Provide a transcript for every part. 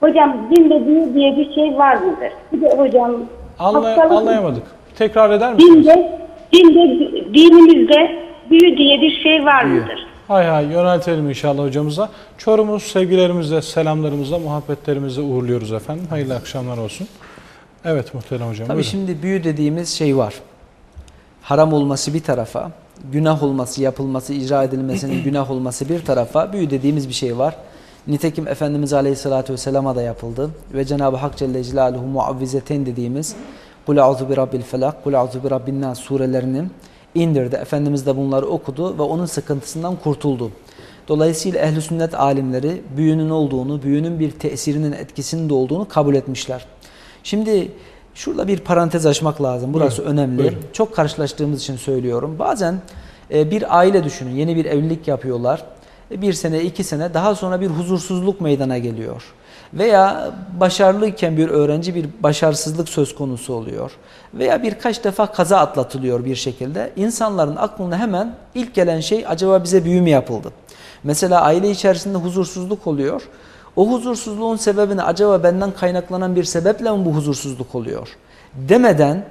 Hocam dinde büyü diye bir şey var mıdır? Bir de hocam Anlay- hastalık- anlayamadık. Tekrar eder misiniz? Dinde, dinde, dinimizde büyü diye bir şey var mıdır? Hay hay yöneltelim inşallah hocamıza. Çorum'uz sevgilerimizle, selamlarımızla, muhabbetlerimizle uğurluyoruz efendim. Hayırlı akşamlar olsun. Evet muhterem hocam. Tabii buyurun. şimdi büyü dediğimiz şey var. Haram olması bir tarafa, günah olması, yapılması, icra edilmesinin günah olması bir tarafa büyü dediğimiz bir şey var. Nitekim Efendimiz Aleyhisselatü Vesselam'a da yapıldı. Ve Cenab-ı Hak Celle Celaluhu muavvizeten dediğimiz Kul a'udhu bi rabbil felak, kul a'udhu bi rabbin nas surelerini indirdi. Efendimiz de bunları okudu ve onun sıkıntısından kurtuldu. Dolayısıyla ehli sünnet alimleri büyünün olduğunu, büyünün bir tesirinin etkisinin de olduğunu kabul etmişler. Şimdi şurada bir parantez açmak lazım. Burası Buyurun, önemli. buyurun. Çok karşılaştığımız için söylüyorum. Bazen e, bir aile düşünün. Yeni bir evlilik yapıyorlar. Bir sene, iki sene daha sonra bir huzursuzluk meydana geliyor. Veya başarılıyken bir öğrenci bir başarısızlık söz konusu oluyor. Veya birkaç defa kaza atlatılıyor bir şekilde. İnsanların aklına hemen ilk gelen şey acaba bize büyü mü yapıldı? Mesela aile içerisinde huzursuzluk oluyor. O huzursuzluğun sebebini acaba benden kaynaklanan bir sebeple mi bu huzursuzluk oluyor? Demeden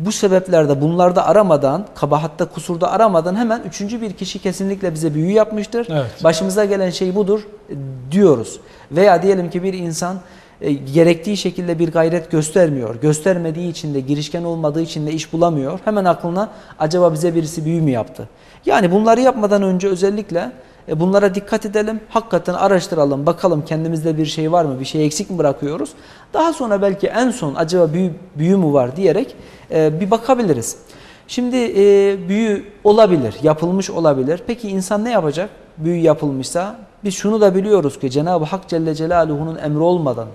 bu sebeplerde bunlarda aramadan, kabahatta kusurda aramadan hemen üçüncü bir kişi kesinlikle bize büyü yapmıştır. Evet. Başımıza gelen şey budur e, diyoruz. Veya diyelim ki bir insan e, gerektiği şekilde bir gayret göstermiyor. Göstermediği için de girişken olmadığı için de iş bulamıyor. Hemen aklına acaba bize birisi büyü mü yaptı? Yani bunları yapmadan önce özellikle e, bunlara dikkat edelim. Hakikaten araştıralım. Bakalım kendimizde bir şey var mı? Bir şey eksik mi bırakıyoruz? Daha sonra belki en son acaba büyü, büyü mü var diyerek e, bir bakabiliriz. Şimdi e, büyü olabilir, yapılmış olabilir. Peki insan ne yapacak? Büyü yapılmışsa biz şunu da biliyoruz ki Cenab-ı Hak Celle Celaluhu'nun emri olmadan,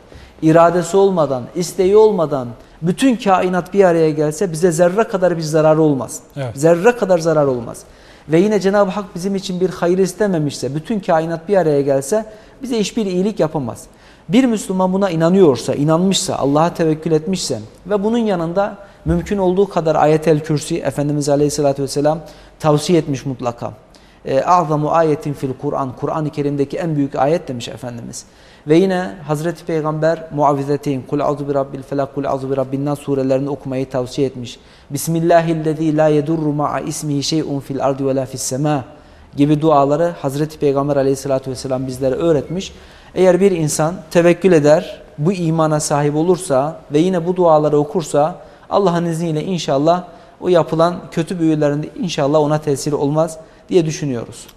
iradesi olmadan, isteği olmadan bütün kainat bir araya gelse bize zerre kadar bir zarar olmaz. Evet. Zerre kadar zarar olmaz. Ve yine Cenab-ı Hak bizim için bir hayır istememişse, bütün kainat bir araya gelse bize hiçbir iyilik yapamaz. Bir Müslüman buna inanıyorsa, inanmışsa, Allah'a tevekkül etmişse ve bunun yanında mümkün olduğu kadar ayet-el kürsi Efendimiz Aleyhisselatü Vesselam tavsiye etmiş mutlaka. E, Azamu ayetin fil Kur'an, Kur'an-ı Kerim'deki en büyük ayet demiş Efendimiz. Ve yine Hazreti Peygamber muavvizeteyn, kul auzu bi rabbil felak, kul auzu bi nas surelerini okumayı tavsiye etmiş. Bismillahillezî la yedurru ma'a ismihi şey'un fil ardi ve la fis semâ gibi duaları Hazreti Peygamber aleyhissalatü vesselam bizlere öğretmiş. Eğer bir insan tevekkül eder, bu imana sahip olursa ve yine bu duaları okursa Allah'ın izniyle inşallah o yapılan kötü büyülerinde inşallah ona tesiri olmaz diye düşünüyoruz.